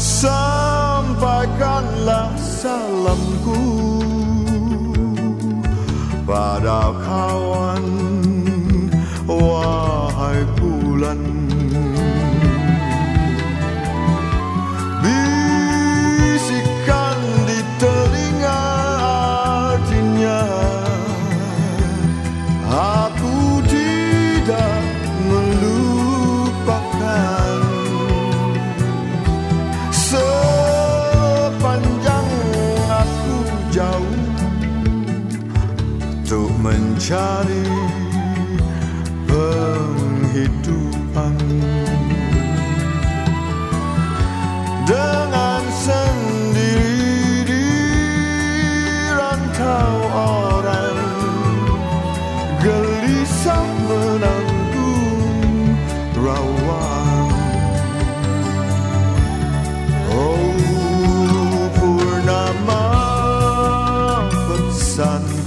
sampaikanlah salamku pada kawan. Untuk mencari penghidupan. Dengan sendiri di rantau orang gelisah menanggung rawan. Oh purnama pesanku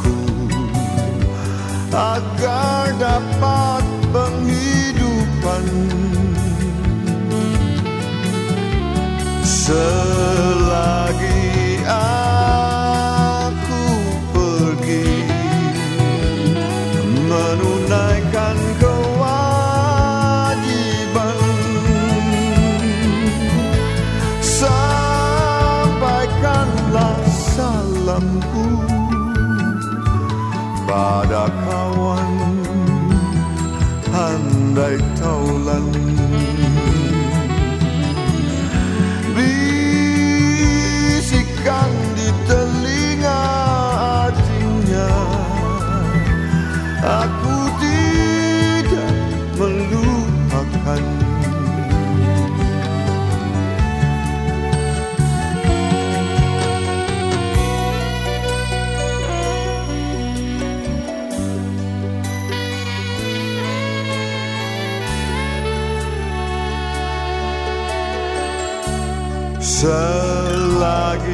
agar dapat penghidupan. Selagi aku pergi menunaikan kewajiban. Sampaikanlah salamku pada kawan handai taulan Selagi